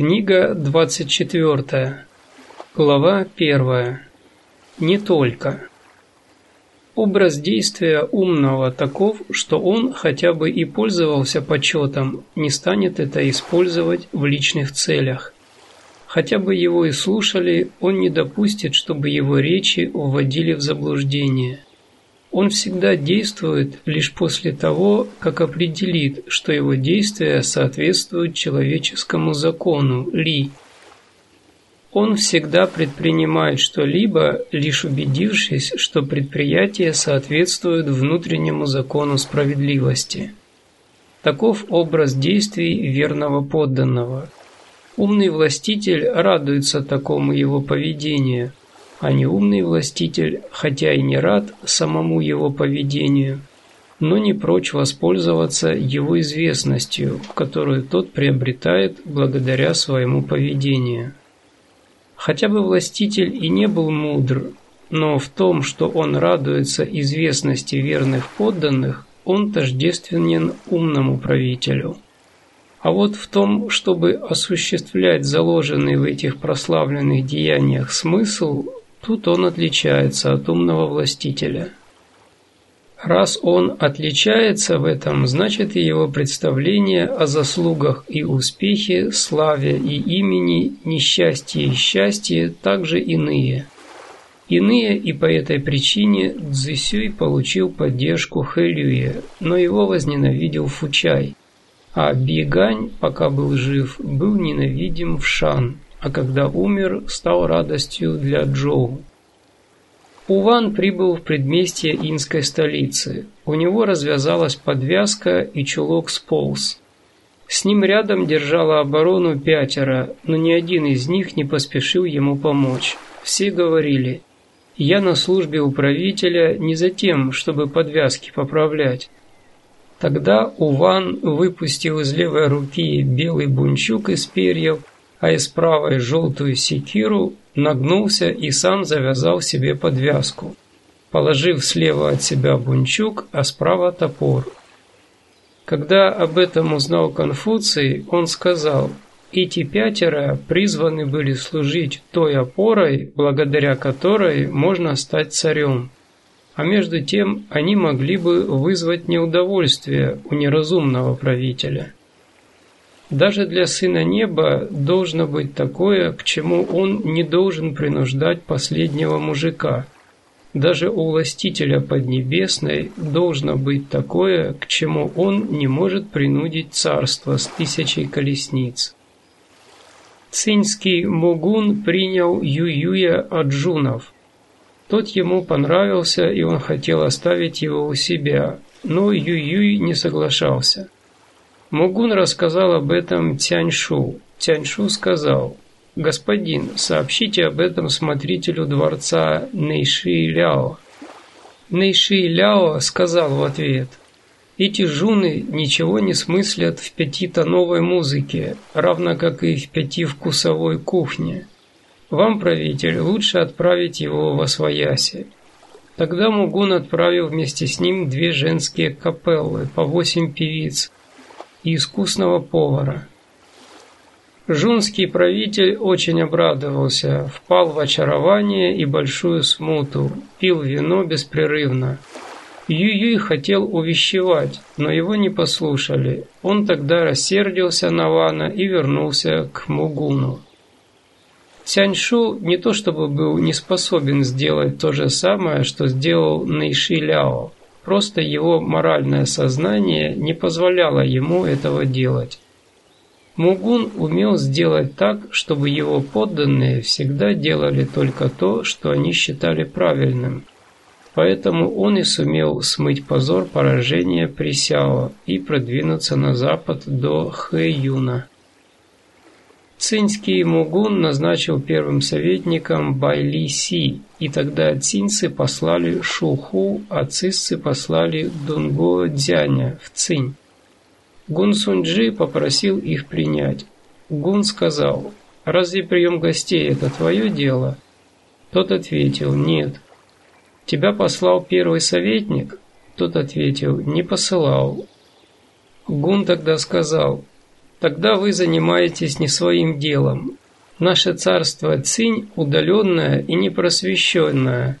Книга 24. Глава 1. Не только. Образ действия умного таков, что он хотя бы и пользовался почетом, не станет это использовать в личных целях. Хотя бы его и слушали, он не допустит, чтобы его речи вводили в заблуждение. Он всегда действует лишь после того, как определит, что его действия соответствуют человеческому закону Ли. Он всегда предпринимает что-либо, лишь убедившись, что предприятие соответствует внутреннему закону справедливости. Таков образ действий верного подданного. Умный властитель радуется такому его поведению – а неумный властитель, хотя и не рад самому его поведению, но не прочь воспользоваться его известностью, которую тот приобретает благодаря своему поведению. Хотя бы властитель и не был мудр, но в том, что он радуется известности верных подданных, он тождественен умному правителю. А вот в том, чтобы осуществлять заложенный в этих прославленных деяниях смысл, Тут он отличается от умного властителя. Раз он отличается в этом, значит и его представления о заслугах и успехе, славе и имени, несчастье и счастье также иные. Иные, и по этой причине Цзисюй получил поддержку Хэлюя, но его возненавидел Фучай, а Бигань, пока был жив, был ненавидим в Шан а когда умер, стал радостью для Джоу. Уван прибыл в предместье инской столицы. У него развязалась подвязка и чулок сполз. С ним рядом держала оборону пятеро, но ни один из них не поспешил ему помочь. Все говорили, «Я на службе у правителя не за тем, чтобы подвязки поправлять». Тогда Уван выпустил из левой руки белый бунчук из перьев а из правой желтую секиру, нагнулся и сам завязал себе подвязку, положив слева от себя бунчук, а справа топор. Когда об этом узнал Конфуций, он сказал, «Эти пятеро призваны были служить той опорой, благодаря которой можно стать царем» а между тем они могли бы вызвать неудовольствие у неразумного правителя. Даже для Сына Неба должно быть такое, к чему он не должен принуждать последнего мужика. Даже у властителя Поднебесной должно быть такое, к чему он не может принудить царство с тысячей колесниц. Цинский Мугун принял Ююя от джунов. Тот ему понравился, и он хотел оставить его у себя, но Ююй не соглашался. Мугун рассказал об этом Тяньшу. Тяньшу сказал, «Господин, сообщите об этом смотрителю дворца Нейши Ляо». Нейши Ляо сказал в ответ, «Эти жуны ничего не смыслят в пятитоновой музыке, равно как и в пятивкусовой кухне. Вам, правитель, лучше отправить его во свояси». Тогда Мугун отправил вместе с ним две женские капеллы, по восемь певиц – и искусного повара. Жунский правитель очень обрадовался, впал в очарование и большую смуту, пил вино беспрерывно. Юй-Юй хотел увещевать, но его не послушали. Он тогда рассердился на Вана и вернулся к Мугуну. Цяньшу не то чтобы был не способен сделать то же самое, что сделал Нэйши Ляо. Просто его моральное сознание не позволяло ему этого делать. Мугун умел сделать так, чтобы его подданные всегда делали только то, что они считали правильным. Поэтому он и сумел смыть позор поражения при Сяо и продвинуться на запад до Хэюна. Цинский Мугун назначил первым советником Байли Си, и тогда цинцы послали Шуху, а цисцы послали Дунго Дзяня в Цинь. Гун Сунджи попросил их принять. Гун сказал, «Разве прием гостей – это твое дело?» Тот ответил, «Нет». «Тебя послал первый советник?» Тот ответил, «Не посылал». Гун тогда сказал, тогда вы занимаетесь не своим делом. Наше царство Цинь удаленное и непросвещенное.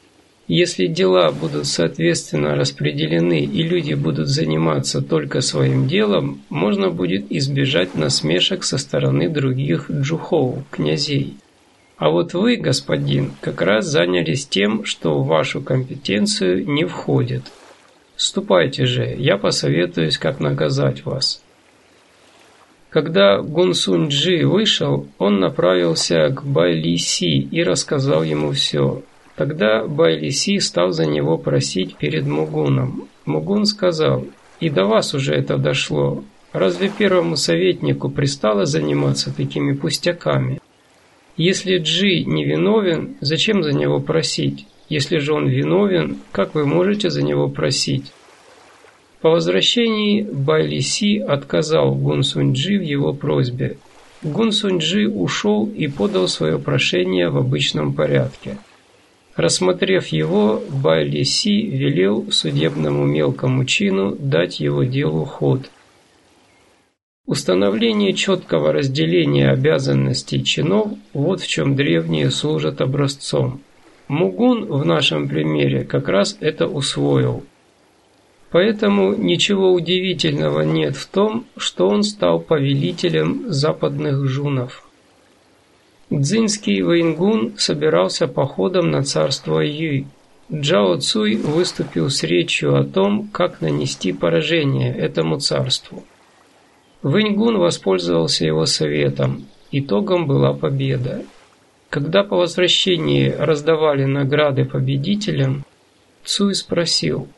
Если дела будут соответственно распределены и люди будут заниматься только своим делом, можно будет избежать насмешек со стороны других джухоу, князей. А вот вы, господин, как раз занялись тем, что в вашу компетенцию не входит. Ступайте же, я посоветуюсь, как наказать вас. Когда Гун Джи вышел, он направился к Байли Си и рассказал ему все. Тогда Байли Си стал за него просить перед Мугуном. Мугун сказал, «И до вас уже это дошло. Разве первому советнику пристало заниматься такими пустяками?» Если Джи не виновен, зачем за него просить? Если же он виновен, как вы можете за него просить? По возвращении Байли Си отказал Гун Сунь-Джи в его просьбе. Гун Сунь-Джи ушел и подал свое прошение в обычном порядке. Рассмотрев его, Байли Си велел судебному мелкому чину дать его делу ход – Установление четкого разделения обязанностей чинов – вот в чем древние служат образцом. Мугун в нашем примере как раз это усвоил. Поэтому ничего удивительного нет в том, что он стал повелителем западных жунов. Цзиньский Вэйнгун собирался походом на царство Юй. Джао Цуй выступил с речью о том, как нанести поражение этому царству. Вэньгун воспользовался его советом. Итогом была победа. Когда по возвращении раздавали награды победителям, Цуй спросил,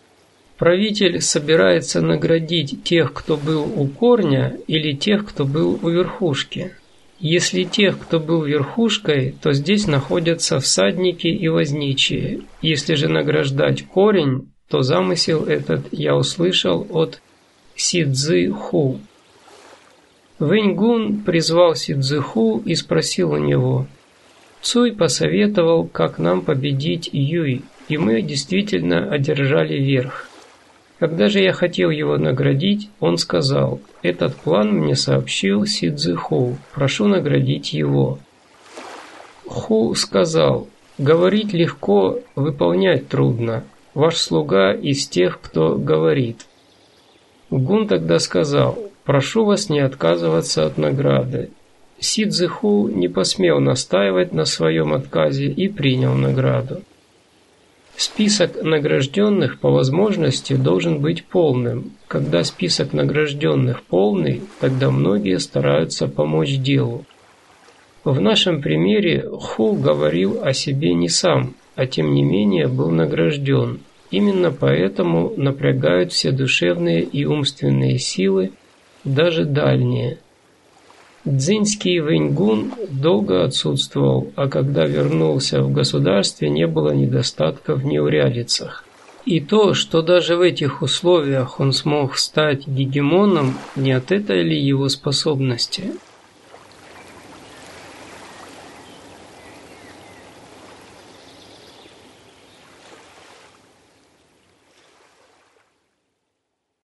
правитель собирается наградить тех, кто был у корня, или тех, кто был у верхушки? Если тех, кто был верхушкой, то здесь находятся всадники и возничие. Если же награждать корень, то замысел этот я услышал от Сидзы Ху. Вэньгун призвал Сидзыху и спросил у него. Цуй посоветовал, как нам победить Юй, и мы действительно одержали верх. Когда же я хотел его наградить, он сказал, этот план мне сообщил Сидзыху, прошу наградить его. Ху сказал, говорить легко, выполнять трудно. Ваш слуга из тех, кто говорит. Гун тогда сказал, Прошу вас не отказываться от награды. Сидзиху не посмел настаивать на своем отказе и принял награду. Список награжденных по возможности должен быть полным. Когда список награжденных полный, тогда многие стараются помочь делу. В нашем примере Ху говорил о себе не сам, а тем не менее был награжден. Именно поэтому напрягают все душевные и умственные силы даже дальние. Дзиньский Вэньгун долго отсутствовал, а когда вернулся в государстве, не было недостатка в неурядицах. И то, что даже в этих условиях он смог стать гегемоном, не от этой ли его способности –